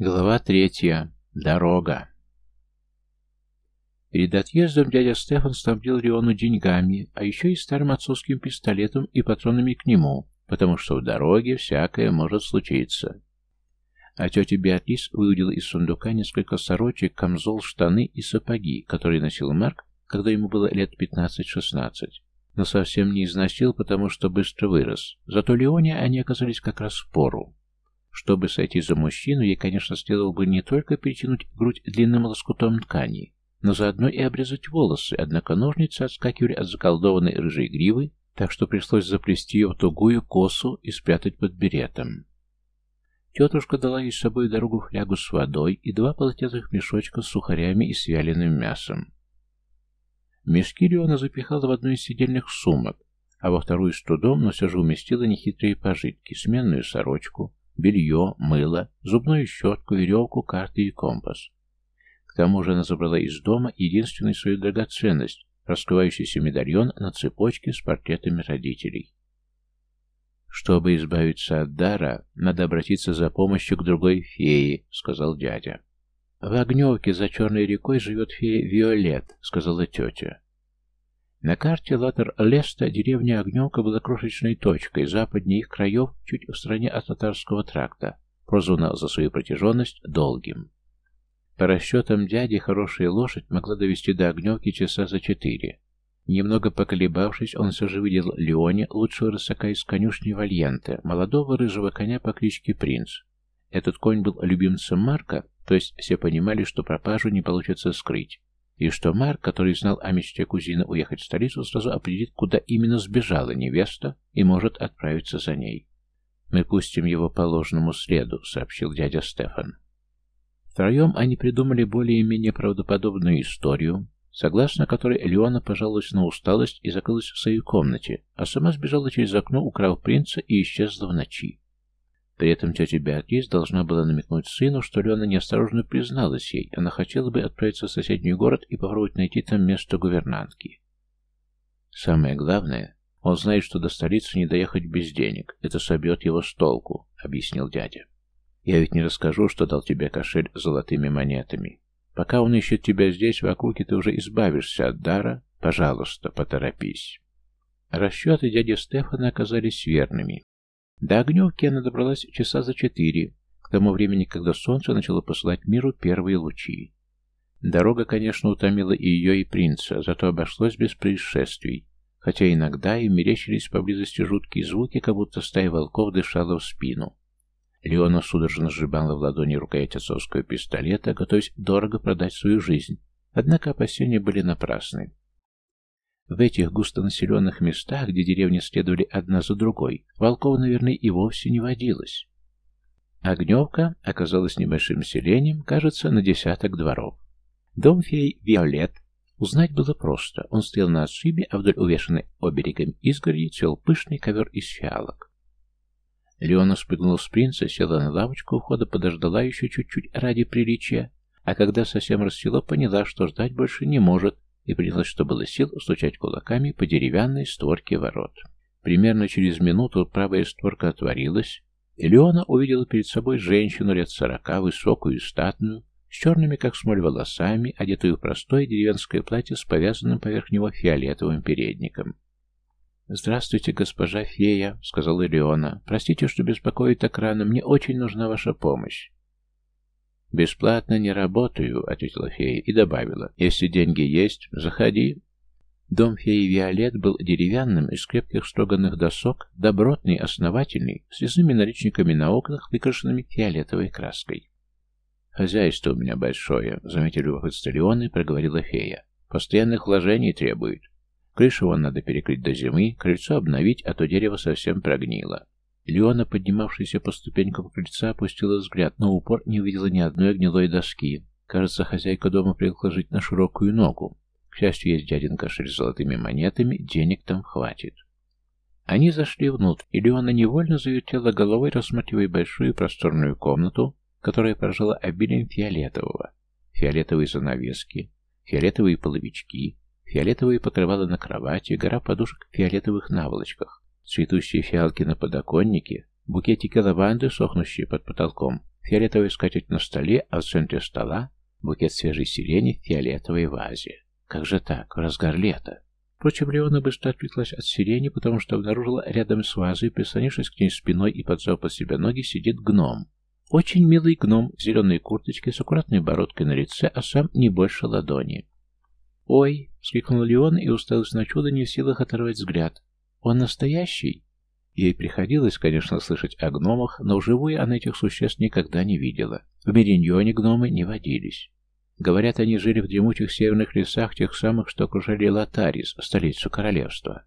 Глава третья. Дорога. Перед отъездом дядя Стефан снабдил Леону деньгами, а еще и старым отцовским пистолетом и патронами к нему, потому что в дороге всякое может случиться. А тетя Беатрис выудила из сундука несколько сорочек, камзол, штаны и сапоги, которые носил Марк, когда ему было лет 15-16. Но совсем не износил, потому что быстро вырос. Зато Леоне они оказались как раз в пору. Чтобы сойти за мужчину, ей, конечно, следовало бы не только перетянуть грудь длинным лоскутом ткани, но заодно и обрезать волосы, однако ножницы отскакивали от заколдованной рыжей гривы, так что пришлось заплести ее в тугую косу и спрятать под беретом. Тетушка дала ей с собой дорогу флягу с водой и два полотенных мешочка с сухарями и с вяленым мясом. Мешки Леона запихала в одну из сидельных сумок, а во вторую с трудом, но все же уместила нехитрые пожитки, сменную сорочку, белье, мыло, зубную щетку, веревку, карты и компас. К тому же она забрала из дома единственную свою драгоценность, раскрывающийся медальон на цепочке с портретами родителей. «Чтобы избавиться от дара, надо обратиться за помощью к другой фее», — сказал дядя. «В Огневке за Черной рекой живет фея Виолет», — сказала тетя. На карте Латер-Леста деревня Огневка была крошечной точкой, западнее их краев, чуть в стороне от татарского тракта, прозвана за свою протяженность долгим. По расчетам дяди, хорошая лошадь могла довести до Огневки часа за четыре. Немного поколебавшись, он все же видел Леоне, лучшего рысака из конюшни Вальянта, молодого рыжего коня по кличке Принц. Этот конь был любимцем Марка, то есть все понимали, что пропажу не получится скрыть. И что Марк, который знал о мечте кузина уехать в столицу, сразу определит, куда именно сбежала невеста и может отправиться за ней. «Мы пустим его по ложному следу», — сообщил дядя Стефан. Втроем они придумали более-менее правдоподобную историю, согласно которой Леона пожаловалась на усталость и закрылась в своей комнате, а сама сбежала через окно, украв принца и исчезла в ночи. При этом тетя Беатрис должна была намекнуть сыну, что Лена неосторожно призналась ей, она хотела бы отправиться в соседний город и попробовать найти там место гувернантки. Самое главное, он знает, что до столицы не доехать без денег, это собьет его с толку, объяснил дядя. Я ведь не расскажу, что дал тебе кошель с золотыми монетами. Пока он ищет тебя здесь, в округе, ты уже избавишься от дара, пожалуйста, поторопись. Расчеты дяди Стефана оказались верными. До Огневки она добралась часа за четыре, к тому времени, когда солнце начало посылать миру первые лучи. Дорога, конечно, утомила и ее, и принца, зато обошлось без происшествий, хотя иногда им мерещились поблизости жуткие звуки, как будто стая волков дышала в спину. Леона судорожно сжимала в ладони рукоять отцовского пистолета, готовясь дорого продать свою жизнь, однако опасения были напрасны. В этих густонаселенных местах, где деревни следовали одна за другой, волков, наверное, и вовсе не водилось. Огневка оказалась небольшим селением, кажется, на десяток дворов. Дом фей Виолет узнать было просто. Он стоял на отшибе, а вдоль увешанной оберегом изгороди цвел пышный ковер из фиалок. Леона спрыгнула с принца, села на лавочку у входа, подождала еще чуть-чуть ради приличия, а когда совсем рассвело, поняла, что ждать больше не может, и принялась, что было сил, стучать кулаками по деревянной створке ворот. Примерно через минуту правая створка отворилась, и Леона увидела перед собой женщину лет сорока, высокую и статную, с черными, как смоль, волосами, одетую в простое деревенское платье с повязанным поверх него фиолетовым передником. «Здравствуйте, госпожа фея», — сказала Леона. «Простите, что беспокоит так рано. Мне очень нужна ваша помощь». «Бесплатно не работаю», — ответила фея и добавила. «Если деньги есть, заходи». Дом феи Виолет был деревянным, из крепких строганных досок, добротный, основательный, с резными наличниками на окнах, выкрашенными фиолетовой краской. «Хозяйство у меня большое», — заметили любопытство Леоны, проговорила фея. «Постоянных вложений требует. Крышу вон надо перекрыть до зимы, крыльцо обновить, а то дерево совсем прогнило. Леона, поднимавшаяся по ступенькам крыльца, опустила взгляд, но упор не увидела ни одной гнилой доски. Кажется, хозяйка дома привыкла жить на широкую ногу. К счастью, есть дядин кошель с золотыми монетами, денег там хватит. Они зашли внутрь, и Леона невольно завертела головой, рассматривая большую просторную комнату, которая поражала обилием фиолетового. Фиолетовые занавески, фиолетовые половички, фиолетовые покрывала на кровати, гора подушек в фиолетовых наволочках. Цветущие фиалки на подоконнике, букетики лаванды, сохнущие под потолком, фиолетовая скатерть на столе, а в центре стола букет свежей сирени в фиолетовой вазе. Как же так, в разгар лета? Впрочем, Леона быстро отвлеклась от сирени, потому что обнаружила рядом с вазой, прислонившись к ней спиной и поджав под себя ноги, сидит гном. Очень милый гном в зеленой курточке с аккуратной бородкой на лице, а сам не больше ладони. «Ой!» — вскрикнул Леон и уставилась на чудо, не в силах оторвать взгляд. «Он настоящий?» Ей приходилось, конечно, слышать о гномах, но вживую она этих существ никогда не видела. В Мериньоне гномы не водились. Говорят, они жили в дремучих северных лесах, тех самых, что окружали Латарис, столицу королевства.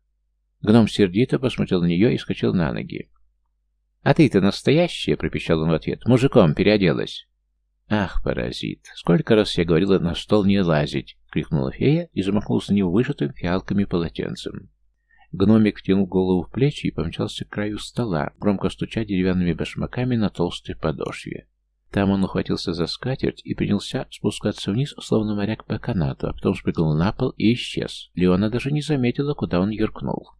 Гном сердито посмотрел на нее и скачал на ноги. «А ты-то настоящая?» — пропищал он в ответ. «Мужиком переоделась». «Ах, паразит! Сколько раз я говорила на стол не лазить!» — крикнула фея и замахнулась на него вышитым фиалками полотенцем. Гномик втянул голову в плечи и помчался к краю стола, громко стуча деревянными башмаками на толстой подошве. Там он ухватился за скатерть и принялся спускаться вниз, словно моряк по канату, а потом спрыгнул на пол и исчез. Леона даже не заметила, куда он юркнул.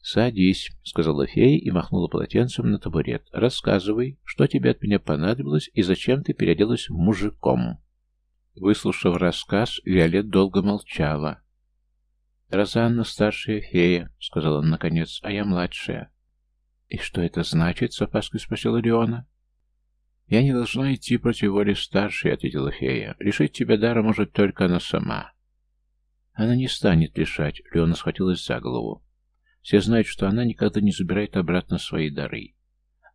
«Садись», — сказала фея и махнула полотенцем на табурет. «Рассказывай, что тебе от меня понадобилось и зачем ты переоделась мужиком». Выслушав рассказ, Виолет долго молчала. «Розанна старшая фея», — сказала он наконец, — «а я младшая». «И что это значит?» — с опаской спросила Леона. «Я не должна идти против воли старшей», — ответила фея. «Лишить тебя дара может только она сама». «Она не станет лишать», — Леона схватилась за голову. «Все знают, что она никогда не забирает обратно свои дары.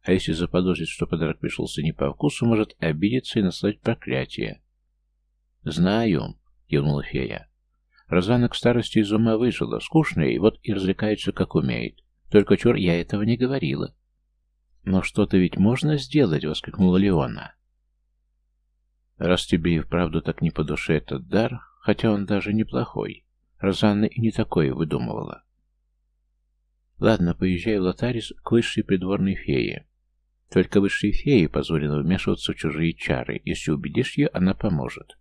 А если заподозрит, что подарок пришелся не по вкусу, может обидеться и наслать проклятие». «Знаю», — кивнула фея. Розана к старости из ума выжила, скучная, и вот и развлекается, как умеет. Только чур, я этого не говорила. «Но что-то ведь можно сделать!» — воскликнула Леона. «Раз тебе и вправду так не по душе этот дар, хотя он даже неплохой, Розанна и не такое выдумывала. Ладно, поезжай в Лотарис к высшей придворной фее. Только высшей фее позволено вмешиваться в чужие чары. Если убедишь ее, она поможет.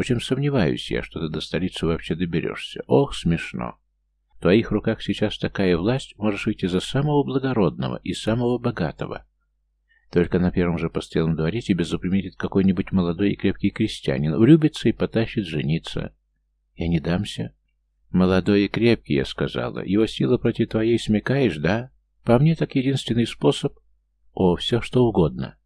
Впрочем, сомневаюсь я, что ты до столицы вообще доберешься. Ох, смешно. В твоих руках сейчас такая власть, можешь выйти за самого благородного и самого богатого. Только на первом же постоялом дворе тебе заприметит какой-нибудь молодой и крепкий крестьянин, влюбится и потащит жениться. Я не дамся. Молодой и крепкий, я сказала. Его сила против твоей смекаешь, да? По мне так единственный способ... О, все что угодно.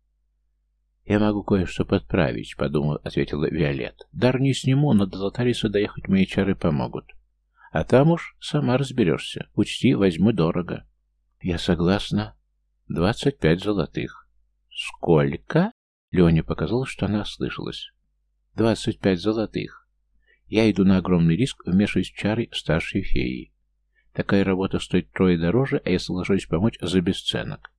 «Я могу кое-что подправить», — подумал, ответила Виолет. «Дар не сниму, но до Лотариса доехать мои чары помогут. А там уж сама разберешься. Учти, возьму дорого. Я согласна. Двадцать пять золотых. Сколько? Лене показалось, что она ослышалась. Двадцать пять золотых. Я иду на огромный риск, вмешиваясь в чары старшей феи. Такая работа стоит трое дороже, а я соглашусь помочь за бесценок.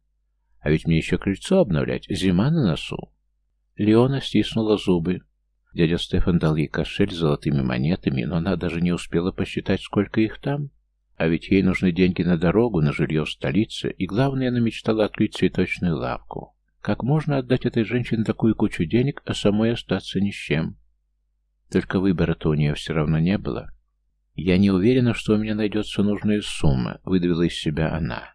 А ведь мне еще крыльцо обновлять, зима на носу. Леона стиснула зубы. Дядя Стефан дал ей кошель с золотыми монетами, но она даже не успела посчитать, сколько их там. А ведь ей нужны деньги на дорогу, на жилье в столице, и главное, она мечтала открыть цветочную лавку. Как можно отдать этой женщине такую кучу денег, а самой остаться ни с чем? Только выбора-то у нее все равно не было. «Я не уверена, что у меня найдется нужная сумма», — выдавила из себя она.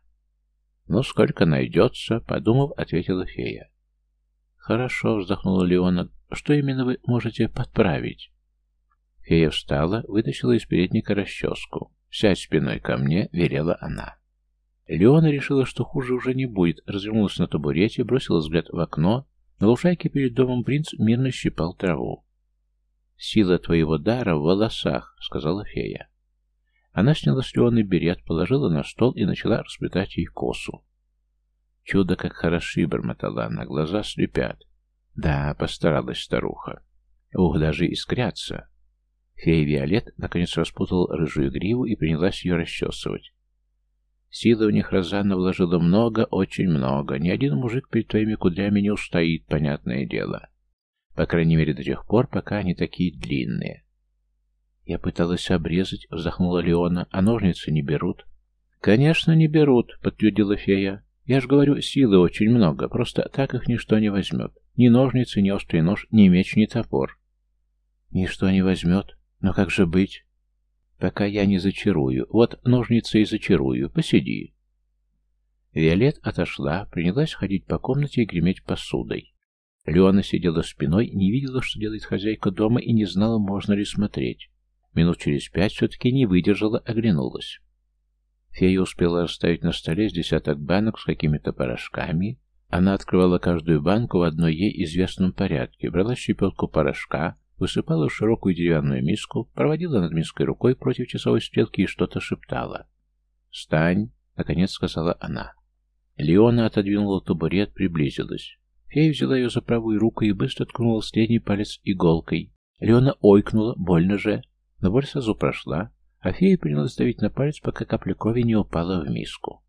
«Ну, сколько найдется», — подумав, ответила фея. «Хорошо», — вздохнула Леона. «Что именно вы можете подправить?» Фея встала, вытащила из передника расческу. «Сядь спиной ко мне», — велела она. Леона решила, что хуже уже не будет, развернулась на табурете, бросила взгляд в окно. На лужайке перед домом принц мирно щипал траву. «Сила твоего дара в волосах», — сказала фея. Она сняла с Леоны берет, положила на стол и начала расплетать ей косу. Чудо, как хороши, бормотала она, глаза слепят. Да, постаралась старуха. Ух, даже искрятся. Фея Виолет наконец распутала рыжую гриву и принялась ее расчесывать. Силы в них Розанна вложила много, очень много. Ни один мужик перед твоими кудрями не устоит, понятное дело. По крайней мере, до тех пор, пока они такие длинные. Я пыталась обрезать, вздохнула Леона, а ножницы не берут. Конечно, не берут, подтвердила фея. Я же говорю, силы очень много, просто так их ничто не возьмет. Ни ножницы, ни острый нож, ни меч, ни топор. Ничто не возьмет. Но как же быть? Пока я не зачарую. Вот ножницы и зачарую. Посиди. Виолет отошла, принялась ходить по комнате и греметь посудой. Леона сидела спиной, не видела, что делает хозяйка дома, и не знала, можно ли смотреть. Минут через пять все-таки не выдержала, оглянулась. Фея успела расставить на столе с десяток банок с какими-то порошками. Она открывала каждую банку в одной ей известном порядке, брала щепетку порошка, высыпала в широкую деревянную миску, проводила над миской рукой против часовой стрелки и что-то шептала. «Встань!» — наконец сказала она. Леона отодвинула табурет, приблизилась. Фея взяла ее за правую руку и быстро ткнула средний палец иголкой. Леона ойкнула, больно же, но боль сразу прошла, а фея принялась давить на палец, пока капля крови не упала в миску.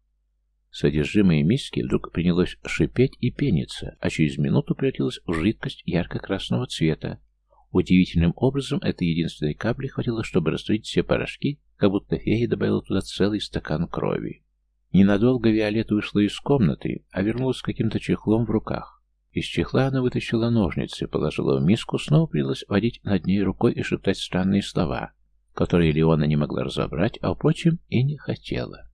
Содержимое миски вдруг принялось шипеть и пениться, а через минуту превратилось в жидкость ярко-красного цвета. Удивительным образом этой единственной капли хватило, чтобы растворить все порошки, как будто фея добавила туда целый стакан крови. Ненадолго Виолетта вышла из комнаты, а вернулась с каким-то чехлом в руках. Из чехла она вытащила ножницы, положила в миску, снова принялась водить над ней рукой и шептать странные слова, которые Леона не могла разобрать, а, впрочем, и не хотела.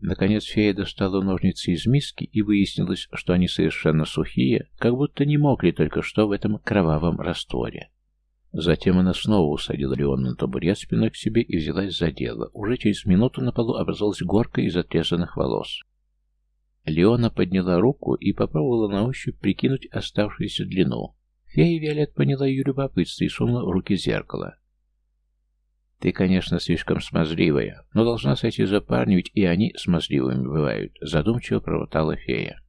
Наконец фея достала ножницы из миски, и выяснилось, что они совершенно сухие, как будто не мокли только что в этом кровавом растворе. Затем она снова усадила Леона на табурет спиной к себе и взялась за дело. Уже через минуту на полу образовалась горка из отрезанных волос. Леона подняла руку и попробовала на ощупь прикинуть оставшуюся длину. Фея Виолет поняла ее любопытство и сунула в руки зеркало. «Ты, конечно, слишком смазливая, но должна сойти за парня, ведь и они смазливыми бывают», — задумчиво провотала фея.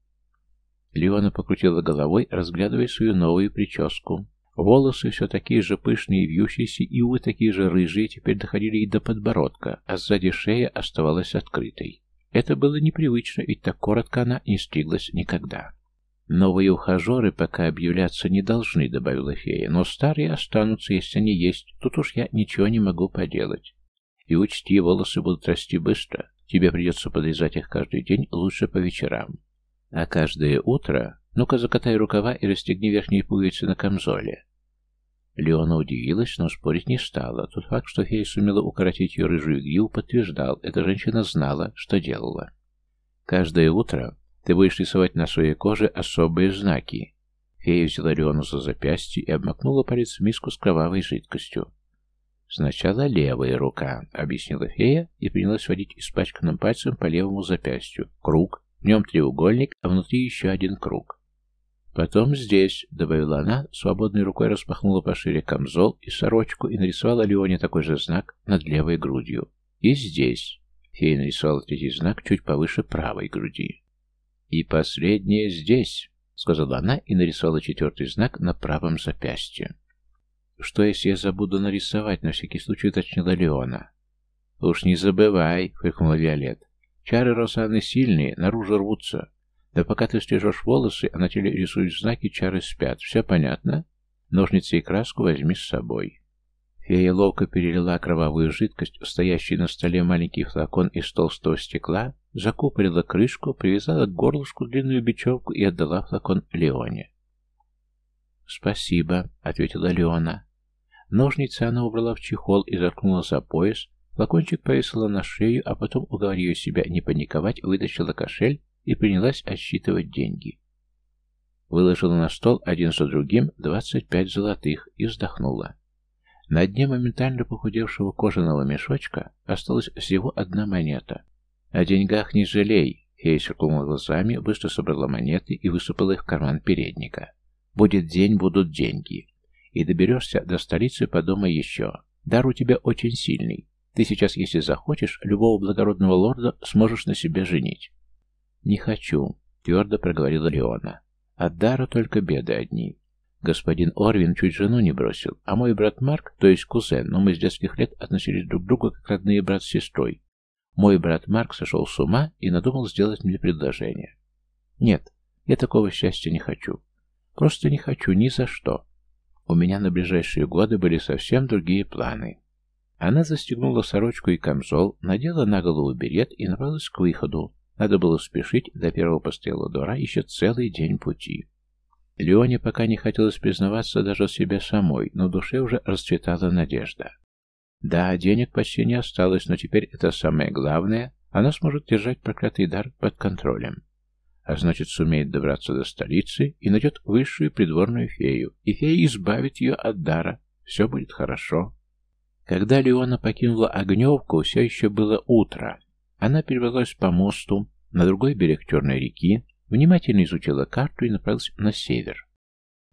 Леона покрутила головой, разглядывая свою новую прическу. Волосы все такие же пышные и вьющиеся, и, увы, такие же рыжие, теперь доходили и до подбородка, а сзади шея оставалась открытой. Это было непривычно, ведь так коротко она не стриглась никогда. «Новые ухажеры пока объявляться не должны», — добавила фея, «но старые останутся, если они есть. Тут уж я ничего не могу поделать. И учти, волосы будут расти быстро. Тебе придется подрезать их каждый день, лучше по вечерам. А каждое утро... Ну-ка, закатай рукава и расстегни верхние пуговицы на камзоле». Леона удивилась, но спорить не стала. Тот факт, что фея сумела укоротить ее рыжую гриву, подтверждал, эта женщина знала, что делала. Каждое утро ты будешь рисовать на своей коже особые знаки. Фея взяла Леону за запястье и обмакнула палец в миску с кровавой жидкостью. «Сначала левая рука», — объяснила фея и принялась водить испачканным пальцем по левому запястью. Круг, в нем треугольник, а внутри еще один круг. «Потом здесь», — добавила она, свободной рукой распахнула пошире камзол и сорочку и нарисовала Леоне такой же знак над левой грудью. «И здесь». Фея нарисовала третий знак чуть повыше правой груди. «И последнее здесь», — сказала она и нарисовала четвертый знак на правом запястье. «Что, если я забуду нарисовать?» — на всякий случай уточнила Леона. «Уж не забывай», — фыркнула Виолет. «Чары Росаны сильные, наружу рвутся. Да пока ты стрижешь волосы, а на теле рисуешь знаки, чары спят. Все понятно? Ножницы и краску возьми с собой. Фея ловко перелила кровавую жидкость в стоящий на столе маленький флакон из толстого стекла, закупорила крышку, привязала к горлышку длинную бечевку и отдала флакон Леоне. «Спасибо», — ответила Леона. Ножницы она убрала в чехол и заткнула за пояс, флакончик повесила на шею, а потом, уговорив себя не паниковать, вытащила кошель и принялась отсчитывать деньги. Выложила на стол один за другим двадцать пять золотых и вздохнула. На дне моментально похудевшего кожаного мешочка осталась всего одна монета. «О деньгах не жалей!» Фея сверкнула глазами, быстро собрала монеты и высыпала их в карман передника. «Будет день, будут деньги. И доберешься до столицы, подумай еще. Дар у тебя очень сильный. Ты сейчас, если захочешь, любого благородного лорда сможешь на себе женить. «Не хочу», — твердо проговорила Леона. «От дара только беды одни. Господин Орвин чуть жену не бросил, а мой брат Марк, то есть кузен, но мы с детских лет относились друг к другу как родные брат с сестрой. Мой брат Марк сошел с ума и надумал сделать мне предложение. Нет, я такого счастья не хочу. Просто не хочу ни за что. У меня на ближайшие годы были совсем другие планы». Она застегнула сорочку и камзол, надела на голову берет и направилась к выходу, надо было спешить, до первого постоялого двора еще целый день пути. Леоне пока не хотелось признаваться даже себе самой, но в душе уже расцветала надежда. Да, денег почти не осталось, но теперь это самое главное, она сможет держать проклятый дар под контролем. а значит сумеет добраться до столицы и найдет высшую придворную фею, и фея избавит ее от дара. Все будет хорошо. Когда Леона покинула Огневку, все еще было утро. Она перебралась по мосту на другой берег Черной реки, внимательно изучила карту и направилась на север.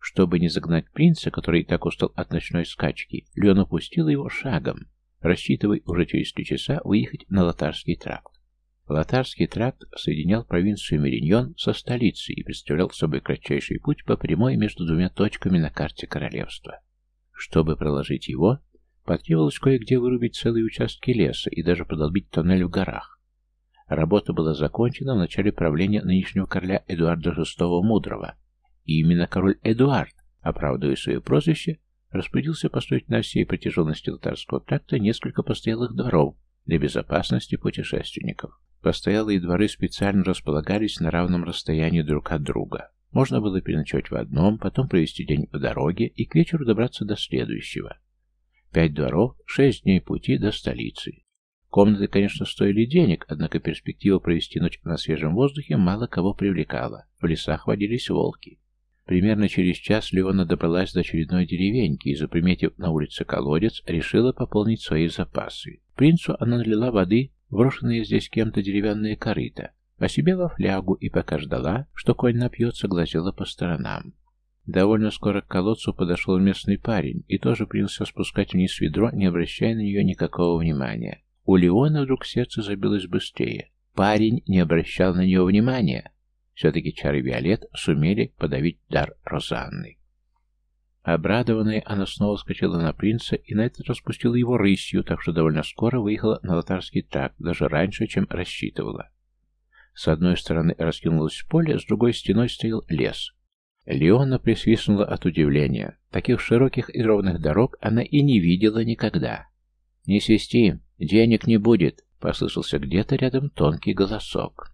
Чтобы не загнать принца, который и так устал от ночной скачки, Леона пустила его шагом, рассчитывая уже через три часа выехать на Лотарский тракт. Лотарский тракт соединял провинцию Мериньон со столицей и представлял собой кратчайший путь по прямой между двумя точками на карте королевства. Чтобы проложить его, потребовалось кое-где вырубить целые участки леса и даже продолбить тоннель в горах. Работа была закончена в начале правления нынешнего короля Эдуарда VI Мудрого, и именно король Эдуард, оправдывая свое прозвище, распорядился построить на всей протяженности Лотарского тракта несколько постоялых дворов для безопасности путешественников. Постоялые дворы специально располагались на равном расстоянии друг от друга. Можно было переночевать в одном, потом провести день в дороге и к вечеру добраться до следующего. Пять дворов, шесть дней пути до столицы. Комнаты, конечно, стоили денег, однако перспектива провести ночь на свежем воздухе мало кого привлекала. В лесах водились волки. Примерно через час Леона добралась до очередной деревеньки и, заприметив на улице колодец, решила пополнить свои запасы. Принцу она налила воды, брошенные здесь кем-то деревянные корыта, а себе во флягу и пока ждала, что конь напьется, глазела по сторонам. Довольно скоро к колодцу подошел местный парень и тоже принялся спускать вниз ведро, не обращая на нее никакого внимания. У Леона вдруг сердце забилось быстрее. Парень не обращал на нее внимания. Все-таки чары Виолет сумели подавить дар Розанны. Обрадованная, она снова скачала на принца и на этот раз пустила его рысью, так что довольно скоро выехала на лотарский тракт, даже раньше, чем рассчитывала. С одной стороны раскинулось поле, с другой стеной стоял лес. Леона присвистнула от удивления. Таких широких и ровных дорог она и не видела никогда. «Не свисти, денег не будет», — послышался где-то рядом тонкий голосок.